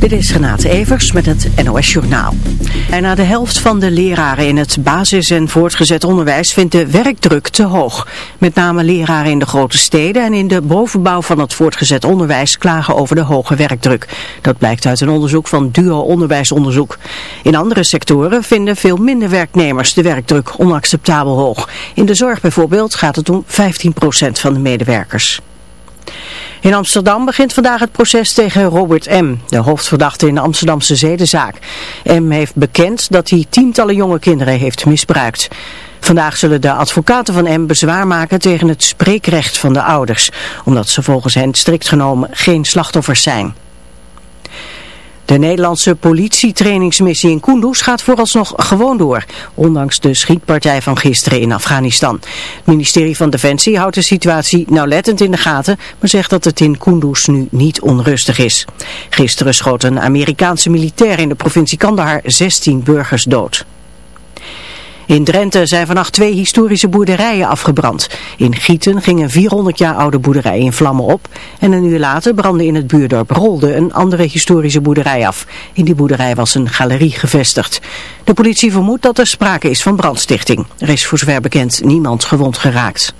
Dit is Renate Evers met het NOS Journaal. Bijna de helft van de leraren in het basis- en voortgezet onderwijs vindt de werkdruk te hoog. Met name leraren in de grote steden en in de bovenbouw van het voortgezet onderwijs klagen over de hoge werkdruk. Dat blijkt uit een onderzoek van Duo Onderwijsonderzoek. In andere sectoren vinden veel minder werknemers de werkdruk onacceptabel hoog. In de zorg bijvoorbeeld gaat het om 15% van de medewerkers. In Amsterdam begint vandaag het proces tegen Robert M., de hoofdverdachte in de Amsterdamse zedenzaak. M. heeft bekend dat hij tientallen jonge kinderen heeft misbruikt. Vandaag zullen de advocaten van M bezwaar maken tegen het spreekrecht van de ouders, omdat ze volgens hen strikt genomen geen slachtoffers zijn. De Nederlandse politietrainingsmissie in Kunduz gaat vooralsnog gewoon door, ondanks de schietpartij van gisteren in Afghanistan. Het ministerie van Defensie houdt de situatie nauwlettend in de gaten, maar zegt dat het in Kunduz nu niet onrustig is. Gisteren schoot een Amerikaanse militair in de provincie Kandahar 16 burgers dood. In Drenthe zijn vannacht twee historische boerderijen afgebrand. In Gieten ging een 400 jaar oude boerderij in vlammen op. En een uur later brandde in het buurdorp Rolde een andere historische boerderij af. In die boerderij was een galerie gevestigd. De politie vermoedt dat er sprake is van brandstichting. Er is voor zover bekend niemand gewond geraakt.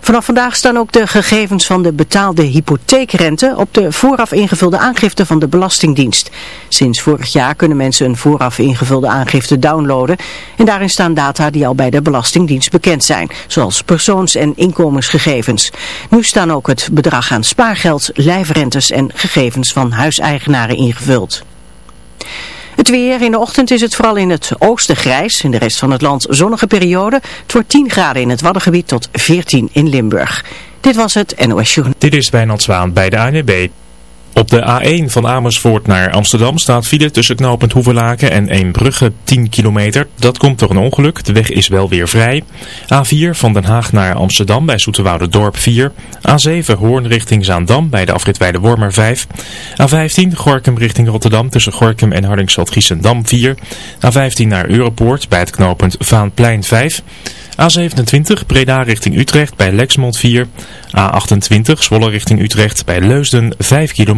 Vanaf vandaag staan ook de gegevens van de betaalde hypotheekrente op de vooraf ingevulde aangifte van de Belastingdienst. Sinds vorig jaar kunnen mensen een vooraf ingevulde aangifte downloaden en daarin staan data die al bij de Belastingdienst bekend zijn, zoals persoons- en inkomensgegevens. Nu staan ook het bedrag aan spaargeld, lijfrentes en gegevens van huiseigenaren ingevuld. Het weer, in de ochtend is het vooral in het oosten grijs. In de rest van het land zonnige periode. Het wordt 10 graden in het Waddengebied tot 14 in Limburg. Dit was het NOS Journal. Dit is Wijnand Zwaan bij de ANB. Op de A1 van Amersfoort naar Amsterdam staat file tussen knooppunt Hoeverlaken en Eembrugge 10 kilometer. Dat komt door een ongeluk. De weg is wel weer vrij. A4 van Den Haag naar Amsterdam bij Dorp 4. A7 Hoorn richting Zaandam bij de afrit Wormer 5. A15 Gorkum richting Rotterdam tussen Gorkum en Hardingsveld Giessendam 4. A15 naar Europoort bij het knooppunt Vaanplein 5. A27 Breda richting Utrecht bij Lexmond 4. A28 Zwolle richting Utrecht bij Leusden 5 kilometer.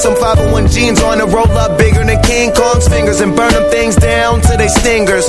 Some 501 jeans on it, roll up bigger than King Kong's fingers and burn them things down to they stingers.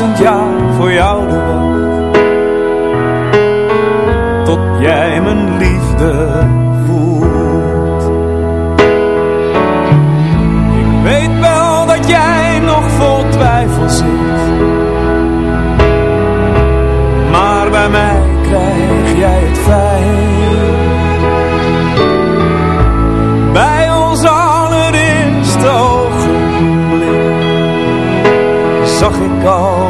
Duizend jaar voor jou de wacht. Tot jij mijn liefde voelt. Ik weet wel dat jij nog vol twijfel zit. Maar bij mij krijg jij het fijn. Bij ons allereerste Zag ik al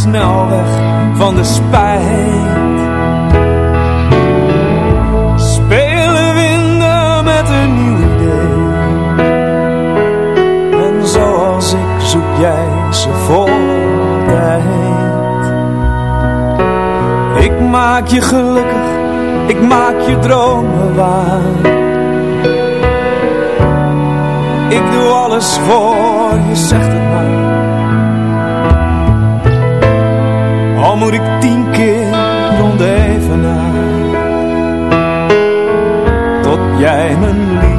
snelweg van de spijt. Spelen winden met een nieuw idee. En zoals ik zoek jij ze tijd. Ik maak je gelukkig, ik maak je dromen waar. Ik doe alles voor je, zegt het Al moet ik tien keer rond even na. Tot jij mijn liefde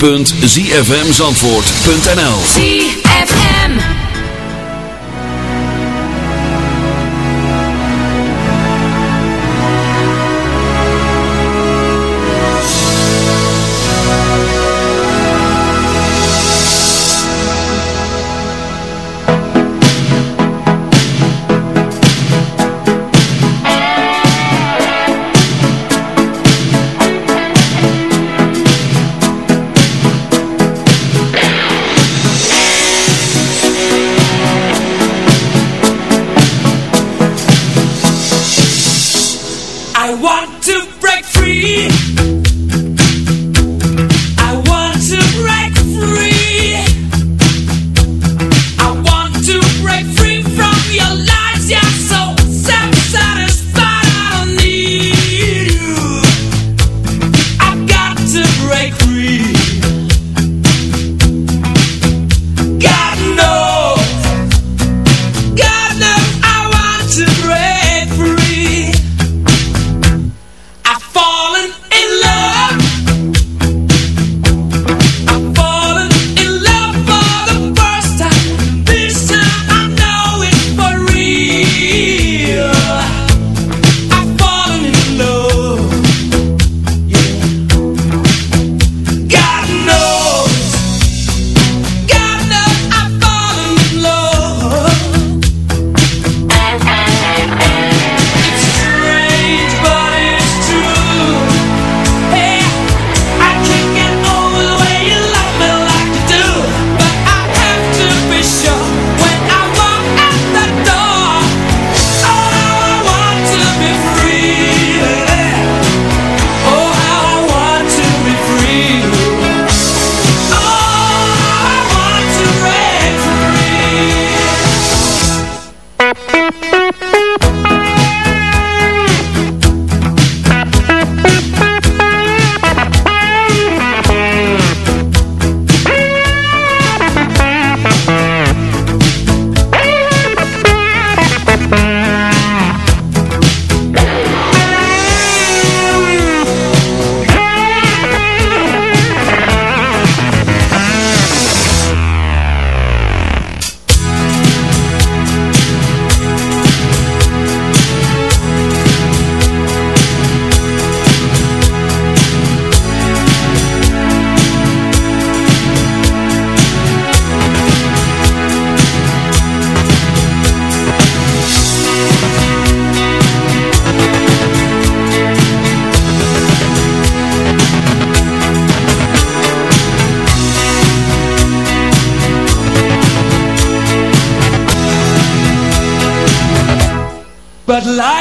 www.zfmzandvoort.nl free.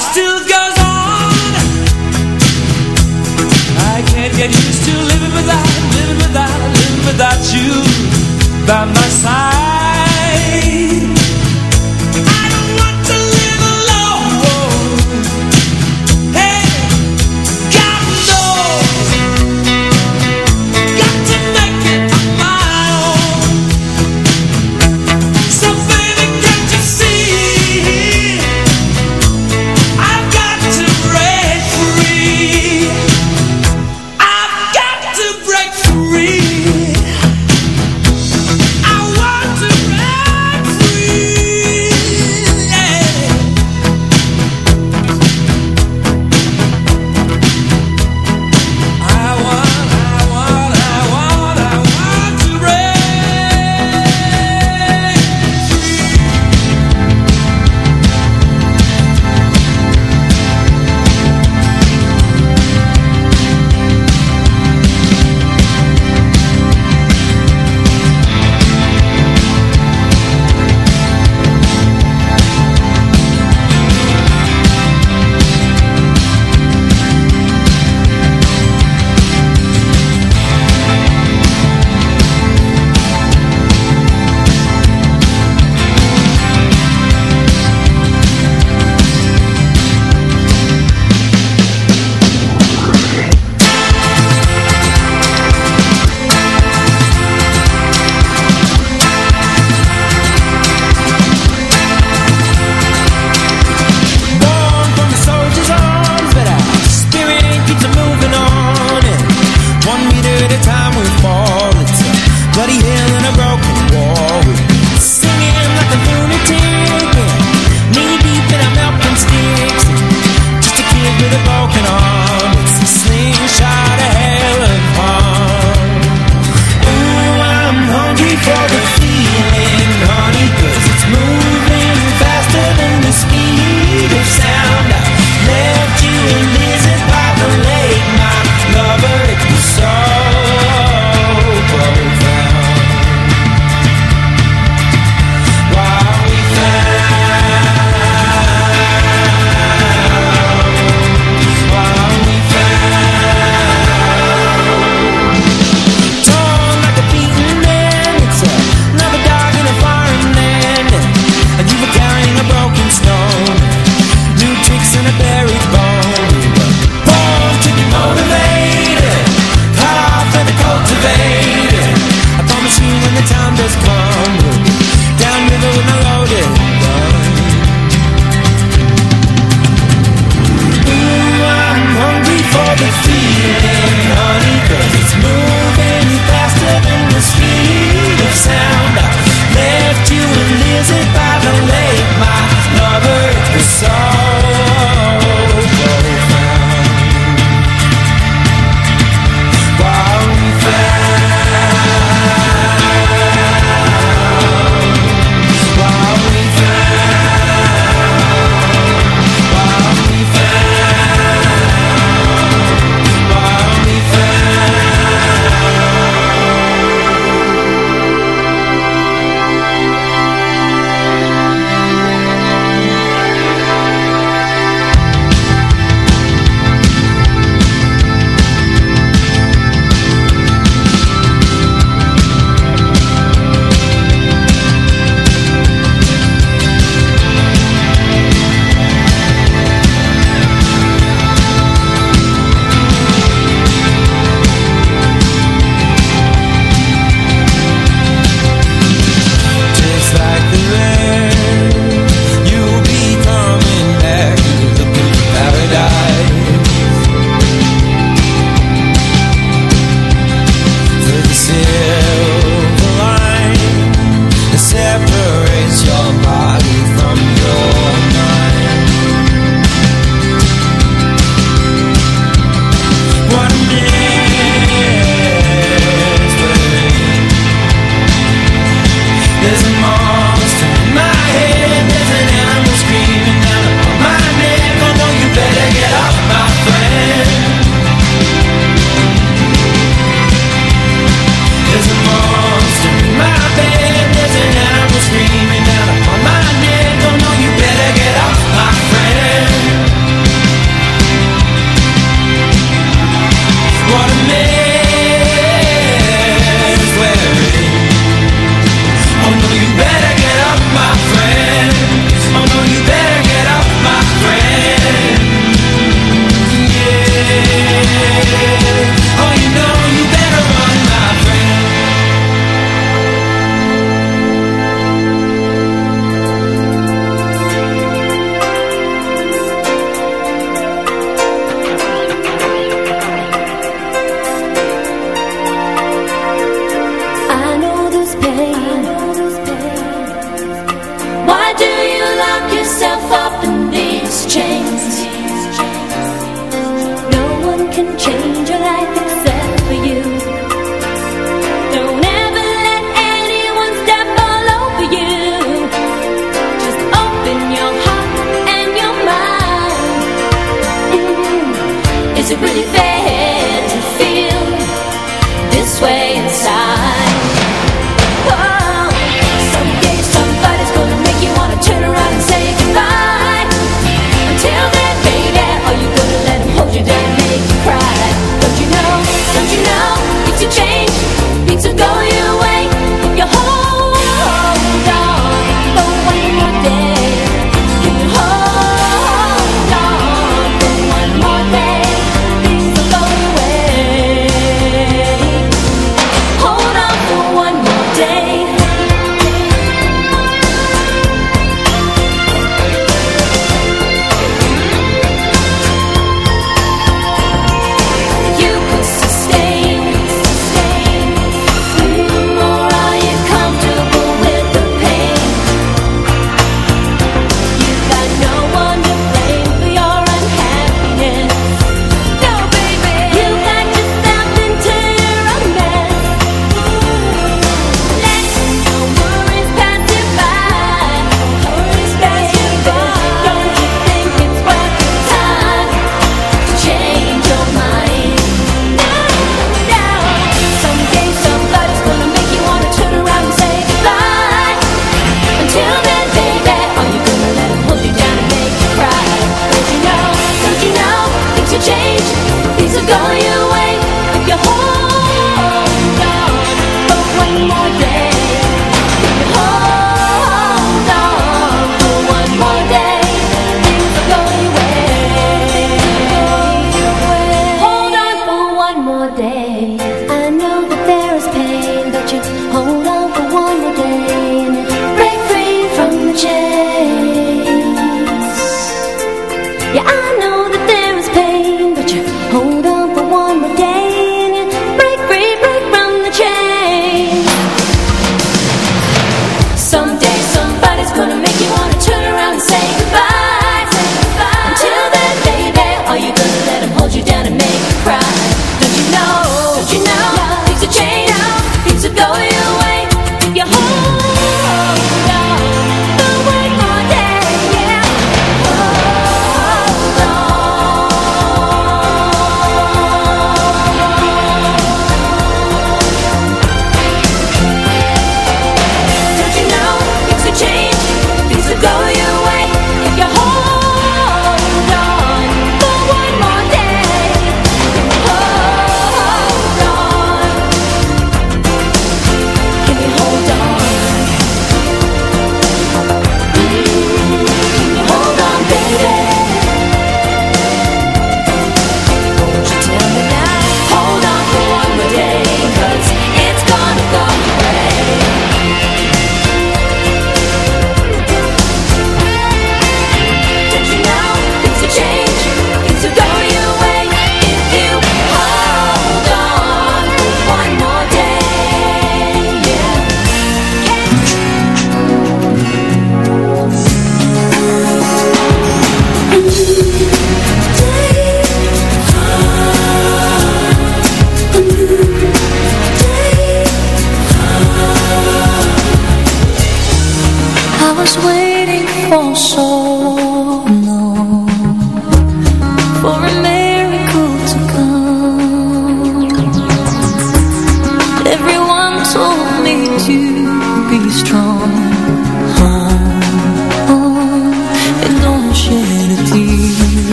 Life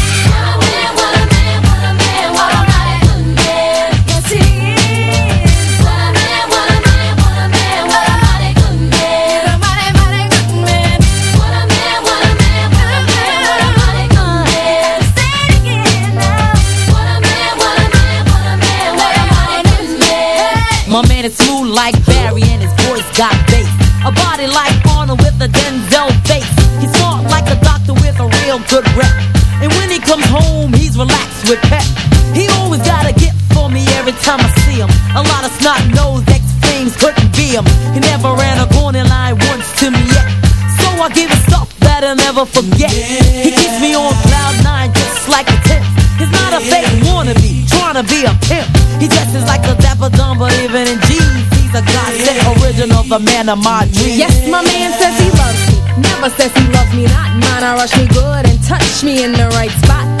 with pep. He always got a gift for me every time I see him. A lot of snot nose ex things couldn't be him. He never ran a corner line once to me yet. So I give him stuff that I'll never forget. He keeps me on cloud nine just like a tip. He's not a fake wannabe, trying to be a pimp. He dresses like a dapper dumb, but even in jeans, he's a godsend original, the man of my dreams. Yes, my man says he loves me. Never says he loves me not. Mine, I rush me good and touch me in the right spot.